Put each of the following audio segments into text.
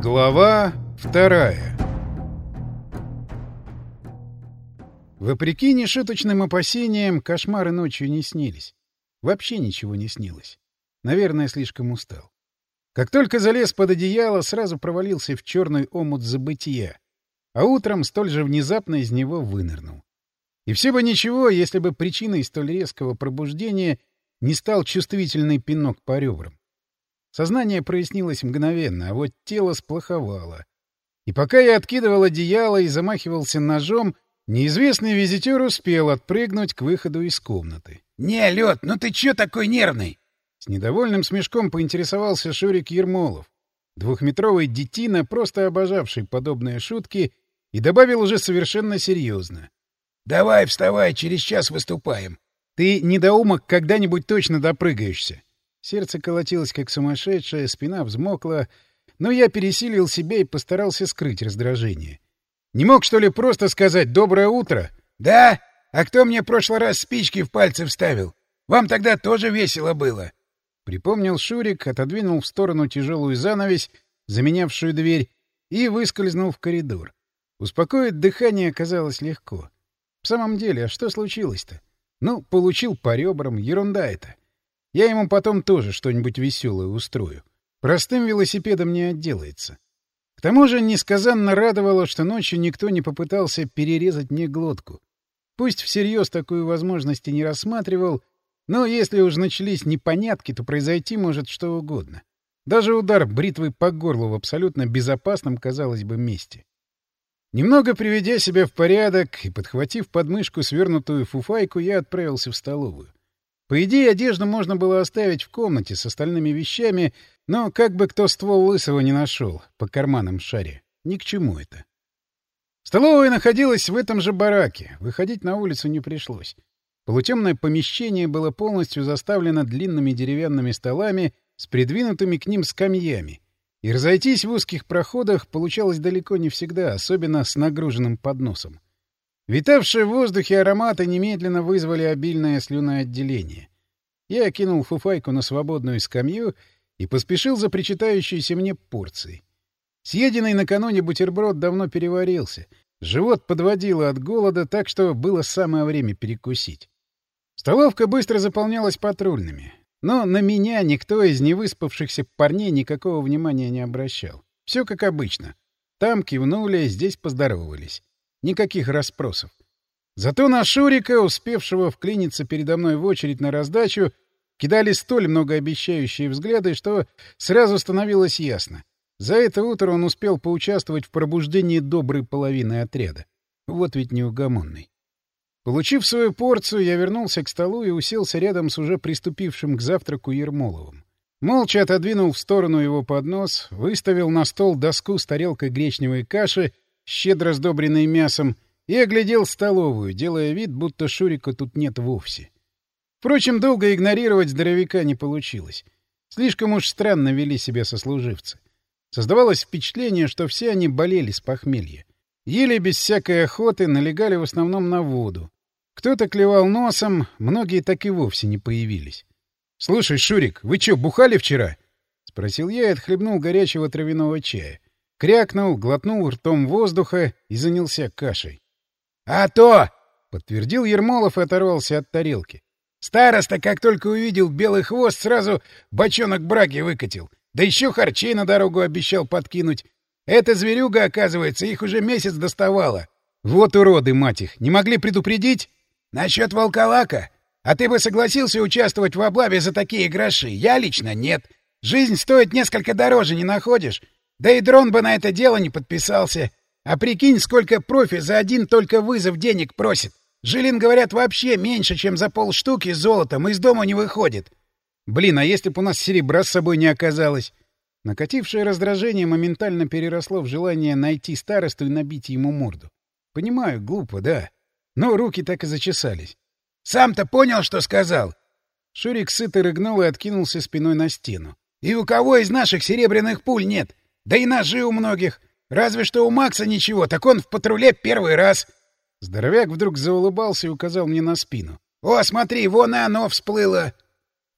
Глава вторая Вопреки нешуточным опасениям, кошмары ночью не снились. Вообще ничего не снилось. Наверное, слишком устал. Как только залез под одеяло, сразу провалился в черный омут забытия, а утром столь же внезапно из него вынырнул. И все бы ничего, если бы причиной столь резкого пробуждения не стал чувствительный пинок по ребрам. Сознание прояснилось мгновенно, а вот тело сплоховало. И пока я откидывал одеяло и замахивался ножом, неизвестный визитер успел отпрыгнуть к выходу из комнаты. — Не, Лёд, ну ты чё такой нервный? С недовольным смешком поинтересовался Шурик Ермолов, двухметровый детина, просто обожавший подобные шутки, и добавил уже совершенно серьезно. — Давай, вставай, через час выступаем. — Ты, недоумок, когда-нибудь точно допрыгаешься. Сердце колотилось как сумасшедшее, спина взмокла, но я пересилил себя и постарался скрыть раздражение. Не мог, что ли, просто сказать «доброе утро»? «Да? А кто мне в прошлый раз спички в пальцы вставил? Вам тогда тоже весело было». Припомнил Шурик, отодвинул в сторону тяжелую занавесь, заменявшую дверь, и выскользнул в коридор. Успокоить дыхание оказалось легко. В самом деле, а что случилось-то? Ну, получил по ребрам, ерунда это. Я ему потом тоже что-нибудь веселое устрою. Простым велосипедом не отделается. К тому же несказанно радовало, что ночью никто не попытался перерезать мне глотку. Пусть всерьез такую возможность и не рассматривал, но если уж начались непонятки, то произойти может что угодно. Даже удар бритвой по горлу в абсолютно безопасном, казалось бы, месте. Немного приведя себя в порядок и подхватив подмышку свернутую фуфайку, я отправился в столовую. По идее, одежду можно было оставить в комнате с остальными вещами, но как бы кто ствол лысого не нашел по карманам шаре. Ни к чему это. Столовая находилась в этом же бараке. Выходить на улицу не пришлось. Полутемное помещение было полностью заставлено длинными деревянными столами с придвинутыми к ним скамьями. И разойтись в узких проходах получалось далеко не всегда, особенно с нагруженным подносом. Витавшие в воздухе ароматы немедленно вызвали обильное слюноотделение. Я окинул фуфайку на свободную скамью и поспешил за причитающейся мне порцией. Съеденный накануне бутерброд давно переварился. Живот подводило от голода, так что было самое время перекусить. Столовка быстро заполнялась патрульными. Но на меня никто из невыспавшихся парней никакого внимания не обращал. Все как обычно. Там кивнули, здесь поздоровались. Никаких расспросов. Зато на Шурика, успевшего вклиниться передо мной в очередь на раздачу, кидали столь многообещающие взгляды, что сразу становилось ясно. За это утро он успел поучаствовать в пробуждении доброй половины отряда. Вот ведь неугомонный. Получив свою порцию, я вернулся к столу и уселся рядом с уже приступившим к завтраку Ермоловым. Молча отодвинул в сторону его поднос, выставил на стол доску с тарелкой гречневой каши щедро сдобренный мясом, и оглядел столовую, делая вид, будто Шурика тут нет вовсе. Впрочем, долго игнорировать здоровяка не получилось. Слишком уж странно вели себя сослуживцы. Создавалось впечатление, что все они болели с похмелья. Ели без всякой охоты, налегали в основном на воду. Кто-то клевал носом, многие так и вовсе не появились. — Слушай, Шурик, вы чё, бухали вчера? — спросил я и отхлебнул горячего травяного чая. Крякнул, глотнул ртом воздуха и занялся кашей. — А то! — подтвердил Ермолов и оторвался от тарелки. — Староста, как только увидел белый хвост, сразу бочонок браги выкатил. Да еще харчей на дорогу обещал подкинуть. Эта зверюга, оказывается, их уже месяц доставала. Вот уроды, мать их! Не могли предупредить? — Насчет волколака? А ты бы согласился участвовать в облаве за такие гроши? Я лично нет. Жизнь стоит несколько дороже, не находишь? Да и дрон бы на это дело не подписался. А прикинь, сколько профи за один только вызов денег просит. Жилин, говорят, вообще меньше, чем за полштуки золотом из дома не выходит. Блин, а если бы у нас серебра с собой не оказалось? Накатившее раздражение моментально переросло в желание найти старосту и набить ему морду. Понимаю, глупо, да. Но руки так и зачесались. «Сам-то понял, что сказал?» Шурик сыто рыгнул и откинулся спиной на стену. «И у кого из наших серебряных пуль нет? Да и ножи у многих. Разве что у Макса ничего, так он в патруле первый раз. Здоровяк вдруг заулыбался и указал мне на спину. «О, смотри, вон и оно всплыло!»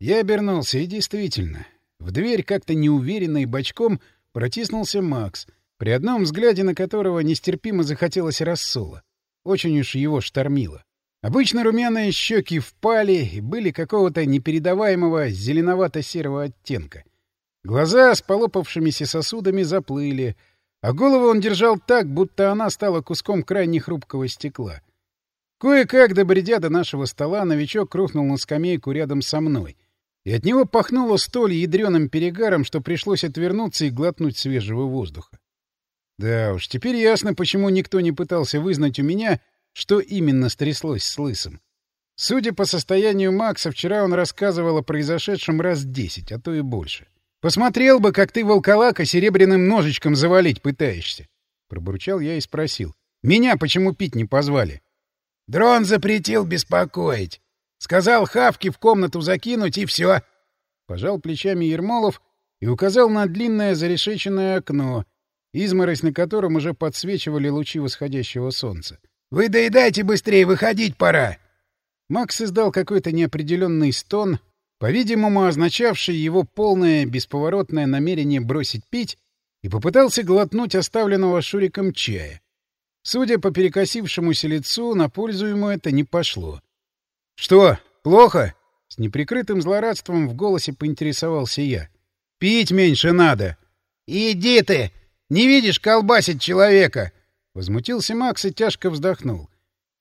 Я обернулся, и действительно, в дверь как-то неуверенно и бочком протиснулся Макс, при одном взгляде на которого нестерпимо захотелось рассола. Очень уж его штормило. Обычно румяные щеки впали и были какого-то непередаваемого зеленовато-серого оттенка. Глаза с полопавшимися сосудами заплыли, а голову он держал так, будто она стала куском крайне хрупкого стекла. Кое-как, добредя до нашего стола, новичок рухнул на скамейку рядом со мной, и от него пахнуло столь ядреным перегаром, что пришлось отвернуться и глотнуть свежего воздуха. Да уж, теперь ясно, почему никто не пытался вызнать у меня, что именно стряслось с Лысым. Судя по состоянию Макса, вчера он рассказывал о произошедшем раз десять, а то и больше. «Посмотрел бы, как ты волколака серебряным ножичком завалить пытаешься!» Пробурчал я и спросил. «Меня почему пить не позвали?» «Дрон запретил беспокоить. Сказал Хавки в комнату закинуть, и все. Пожал плечами Ермолов и указал на длинное зарешеченное окно, изморозь на котором уже подсвечивали лучи восходящего солнца. «Вы доедайте быстрее, выходить пора!» Макс издал какой-то неопределенный стон, по-видимому, означавший его полное бесповоротное намерение бросить пить, и попытался глотнуть оставленного Шуриком чая. Судя по перекосившемуся лицу, на пользу ему это не пошло. — Что, плохо? — с неприкрытым злорадством в голосе поинтересовался я. — Пить меньше надо. — Иди ты! Не видишь, колбасить человека! Возмутился Макс и тяжко вздохнул.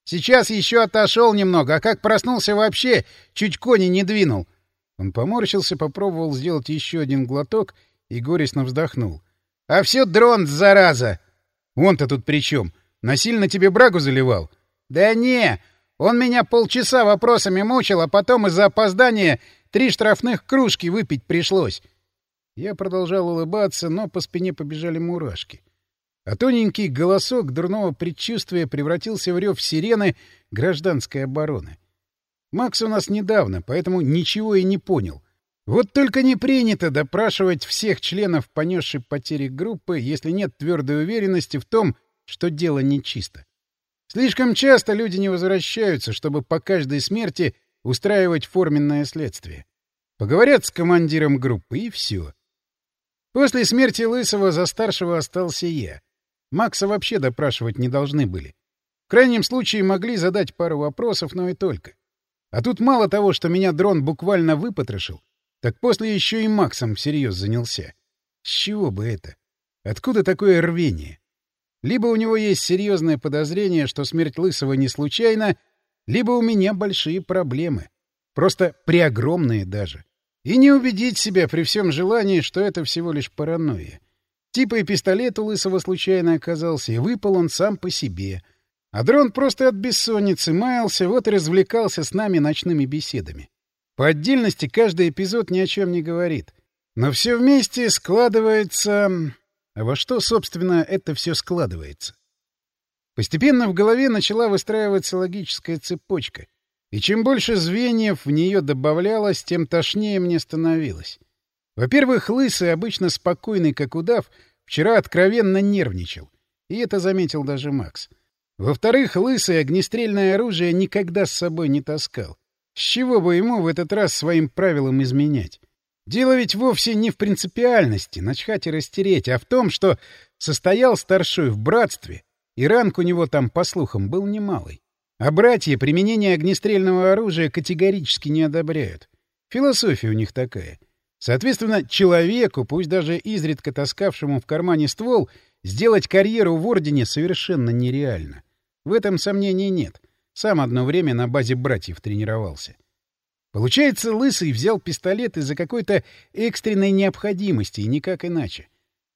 Сейчас еще отошел немного, а как проснулся вообще, чуть кони не двинул. Он поморщился, попробовал сделать еще один глоток и горестно вздохнул. — А все дрон, зараза! Он-то тут при чем? Насильно тебе брагу заливал? — Да не! Он меня полчаса вопросами мучил, а потом из-за опоздания три штрафных кружки выпить пришлось. Я продолжал улыбаться, но по спине побежали мурашки а тоненький голосок дурного предчувствия превратился в рев сирены гражданской обороны. Макс у нас недавно, поэтому ничего и не понял. Вот только не принято допрашивать всех членов понесшей потери группы, если нет твердой уверенности в том, что дело нечисто. Слишком часто люди не возвращаются, чтобы по каждой смерти устраивать форменное следствие. Поговорят с командиром группы, и все. После смерти Лысого за старшего остался я. Макса вообще допрашивать не должны были. В крайнем случае могли задать пару вопросов, но и только. А тут мало того, что меня дрон буквально выпотрошил, так после еще и Максом всерьез занялся. С чего бы это? Откуда такое рвение? Либо у него есть серьезное подозрение, что смерть Лысого не случайна, либо у меня большие проблемы. Просто преогромные даже. И не убедить себя при всем желании, что это всего лишь паранойя. Типа и пистолет у Лысого случайно оказался, и выпал он сам по себе. А дрон просто от бессонницы маялся, вот и развлекался с нами ночными беседами. По отдельности каждый эпизод ни о чем не говорит. Но все вместе складывается... А во что, собственно, это все складывается? Постепенно в голове начала выстраиваться логическая цепочка. И чем больше звеньев в нее добавлялось, тем тошнее мне становилось. Во-первых, Лысый, обычно спокойный, как удав, вчера откровенно нервничал. И это заметил даже Макс. Во-вторых, Лысый огнестрельное оружие никогда с собой не таскал. С чего бы ему в этот раз своим правилам изменять? Дело ведь вовсе не в принципиальности, начхать и растереть, а в том, что состоял старшой в братстве, и ранг у него там, по слухам, был немалый. А братья применение огнестрельного оружия категорически не одобряют. Философия у них такая — Соответственно, человеку, пусть даже изредка таскавшему в кармане ствол, сделать карьеру в Ордене совершенно нереально. В этом сомнений нет. Сам одно время на базе братьев тренировался. Получается, Лысый взял пистолет из-за какой-то экстренной необходимости, и никак иначе.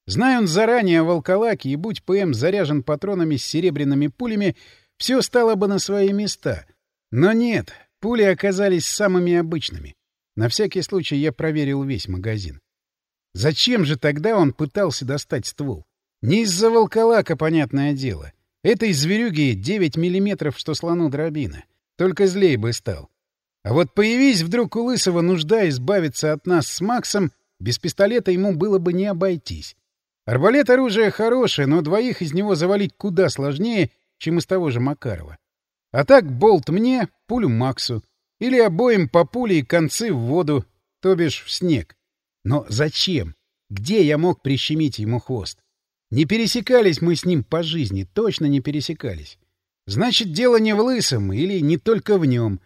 Зная он заранее о волколаке, и будь ПМ заряжен патронами с серебряными пулями, все стало бы на свои места. Но нет, пули оказались самыми обычными. На всякий случай я проверил весь магазин. Зачем же тогда он пытался достать ствол? Не из-за волколака, понятное дело. Этой зверюги 9 миллиметров, что слону дробина. Только злей бы стал. А вот появись вдруг у Лысого нужда избавиться от нас с Максом, без пистолета ему было бы не обойтись. Арбалет — оружие хорошее, но двоих из него завалить куда сложнее, чем из того же Макарова. А так болт мне, пулю Максу. Или обоим по пуле и концы в воду, то бишь в снег. Но зачем? Где я мог прищемить ему хвост? Не пересекались мы с ним по жизни, точно не пересекались. Значит, дело не в лысом или не только в нем.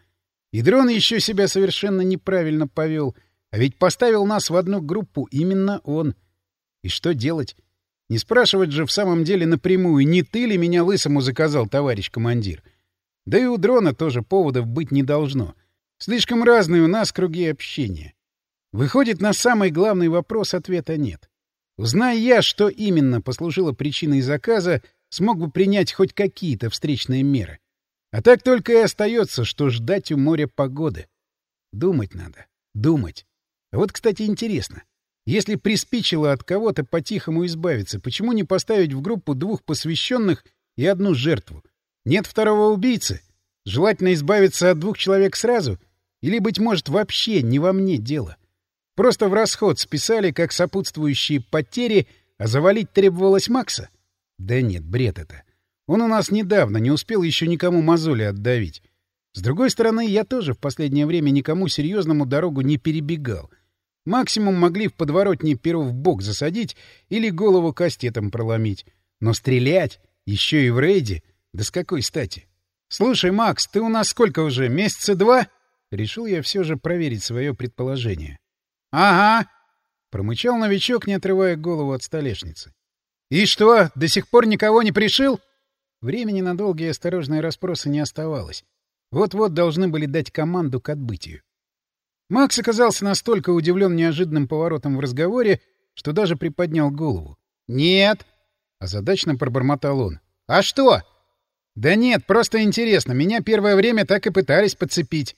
И дрон еще себя совершенно неправильно повел, а ведь поставил нас в одну группу именно он. И что делать? Не спрашивать же в самом деле напрямую, не ты ли меня лысому заказал, товарищ командир? Да и у дрона тоже поводов быть не должно. Слишком разные у нас круги общения. Выходит, на самый главный вопрос ответа нет. Узнай я, что именно послужило причиной заказа, смог бы принять хоть какие-то встречные меры. А так только и остается, что ждать у моря погоды. Думать надо. Думать. Вот, кстати, интересно. Если приспичило от кого-то по-тихому избавиться, почему не поставить в группу двух посвященных и одну жертву? Нет второго убийцы? Желательно избавиться от двух человек сразу? Или, быть может, вообще не во мне дело? Просто в расход списали как сопутствующие потери, а завалить требовалось Макса? Да нет, бред это. Он у нас недавно, не успел еще никому мозоли отдавить. С другой стороны, я тоже в последнее время никому серьезному дорогу не перебегал. Максимум могли в подворотне перо в бок засадить или голову кастетом проломить. Но стрелять? Еще и в рейде? Да с какой стати? Слушай, Макс, ты у нас сколько уже? Месяца два? Решил я все же проверить свое предположение. — Ага, — промычал новичок, не отрывая голову от столешницы. — И что, до сих пор никого не пришил? Времени на долгие осторожные расспросы не оставалось. Вот-вот должны были дать команду к отбытию. Макс оказался настолько удивлен неожиданным поворотом в разговоре, что даже приподнял голову. «Нет!» — озадачно пробормотал он. «А что?» «Да нет, просто интересно. Меня первое время так и пытались подцепить».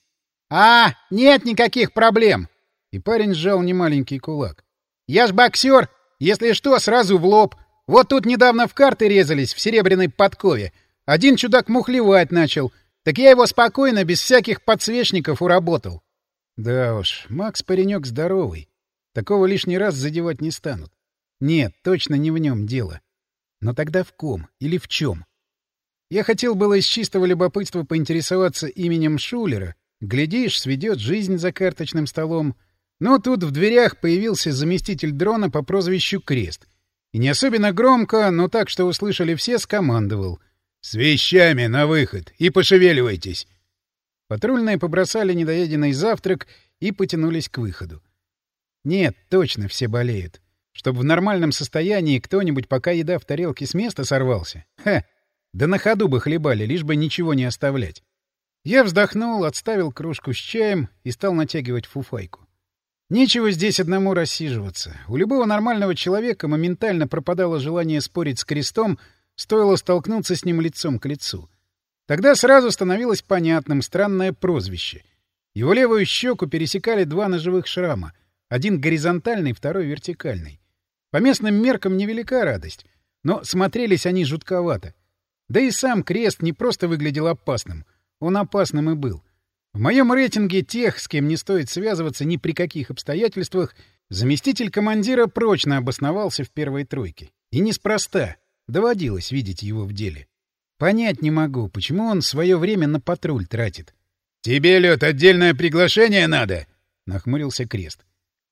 «А, нет никаких проблем!» И парень сжал немаленький кулак. «Я ж боксер! Если что, сразу в лоб. Вот тут недавно в карты резались в серебряной подкове. Один чудак мухлевать начал. Так я его спокойно, без всяких подсвечников, уработал. Да уж, Макс паренек здоровый. Такого лишний раз задевать не станут. Нет, точно не в нем дело. Но тогда в ком или в чем? Я хотел было из чистого любопытства поинтересоваться именем Шулера. Глядишь, сведет жизнь за карточным столом. Но тут в дверях появился заместитель дрона по прозвищу Крест. И не особенно громко, но так, что услышали все, скомандовал. «С вещами на выход! И пошевеливайтесь! Патрульные побросали недоеденный завтрак и потянулись к выходу. Нет, точно все болеют. Чтобы в нормальном состоянии кто-нибудь, пока еда в тарелке с места сорвался. Ха! Да на ходу бы хлебали, лишь бы ничего не оставлять. Я вздохнул, отставил кружку с чаем и стал натягивать фуфайку. Нечего здесь одному рассиживаться. У любого нормального человека моментально пропадало желание спорить с крестом, стоило столкнуться с ним лицом к лицу. Тогда сразу становилось понятным странное прозвище. Его левую щеку пересекали два ножевых шрама. Один горизонтальный, второй вертикальный. По местным меркам невелика радость, но смотрелись они жутковато. Да и сам крест не просто выглядел опасным, он опасным и был. В моем рейтинге тех, с кем не стоит связываться ни при каких обстоятельствах, заместитель командира прочно обосновался в первой тройке. И неспроста. Доводилось видеть его в деле. Понять не могу, почему он свое время на патруль тратит. — Тебе, Лед, отдельное приглашение надо? — нахмурился Крест.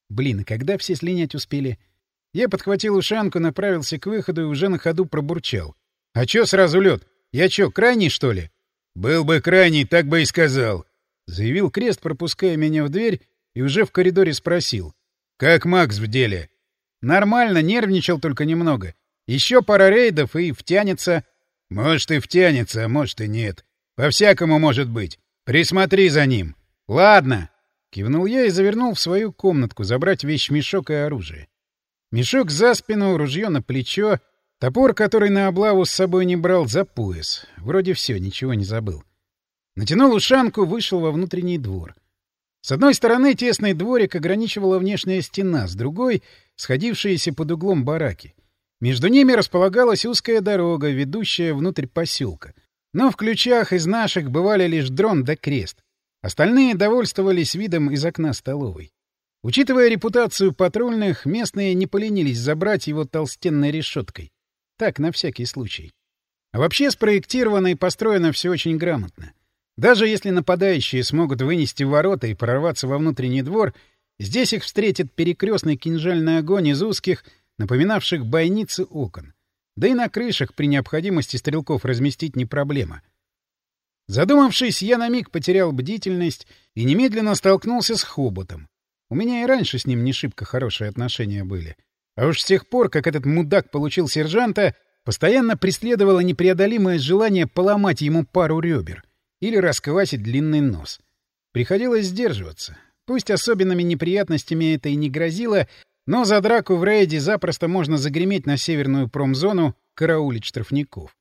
Блин, когда все слинять успели? Я подхватил ушанку, направился к выходу и уже на ходу пробурчал. — А чё сразу лед? Я чё, крайний, что ли? — Был бы крайний, так бы и сказал, — заявил Крест, пропуская меня в дверь, и уже в коридоре спросил. — Как Макс в деле? — Нормально, нервничал только немного. Еще пара рейдов и втянется... Может, и втянется, а может, и нет. По-всякому может быть. Присмотри за ним. Ладно. Кивнул я и завернул в свою комнатку забрать вещь-мешок и оружие. Мешок за спину, ружье на плечо, топор, который на облаву с собой не брал, за пояс. Вроде все, ничего не забыл. Натянул ушанку, вышел во внутренний двор. С одной стороны тесный дворик ограничивала внешняя стена, с другой — сходившиеся под углом бараки. Между ними располагалась узкая дорога, ведущая внутрь поселка. Но в ключах из наших бывали лишь дрон да крест. Остальные довольствовались видом из окна столовой. Учитывая репутацию патрульных, местные не поленились забрать его толстенной решеткой. Так, на всякий случай. А вообще спроектировано и построено все очень грамотно. Даже если нападающие смогут вынести ворота и прорваться во внутренний двор, Здесь их встретит перекрестный кинжальный огонь из узких, напоминавших бойницы окон. Да и на крышах при необходимости стрелков разместить не проблема. Задумавшись, я на миг потерял бдительность и немедленно столкнулся с Хоботом. У меня и раньше с ним не шибко хорошие отношения были. А уж с тех пор, как этот мудак получил сержанта, постоянно преследовало непреодолимое желание поломать ему пару ребер или расквасить длинный нос. Приходилось сдерживаться. Пусть особенными неприятностями это и не грозило, но за драку в рейде запросто можно загреметь на северную промзону, караулить штрафников.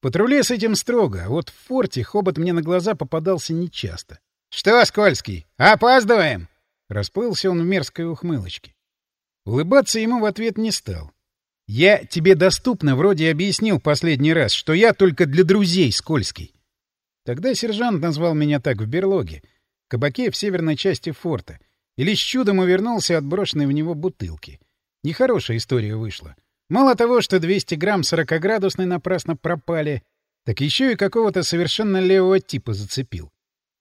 Патруле с этим строго, а вот в форте хобот мне на глаза попадался нечасто. — Что, Скользкий, опаздываем? Расплылся он в мерзкой ухмылочке. Улыбаться ему в ответ не стал. «Я тебе доступно вроде объяснил последний раз, что я только для друзей Скользкий». Тогда сержант назвал меня так в берлоге, кабаке в северной части форта, и лишь чудом увернулся от брошенной в него бутылки. Нехорошая история вышла. Мало того, что 200 грамм 40-градусной напрасно пропали, так еще и какого-то совершенно левого типа зацепил.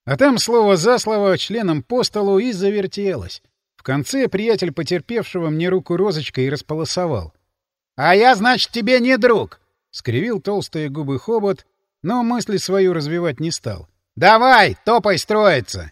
А там слово за слово членом по столу и завертелось. В конце приятель потерпевшего мне руку розочкой и располосовал. — А я, значит, тебе не друг! — скривил толстые губы хобот, но мысли свою развивать не стал. — Давай, топай строиться!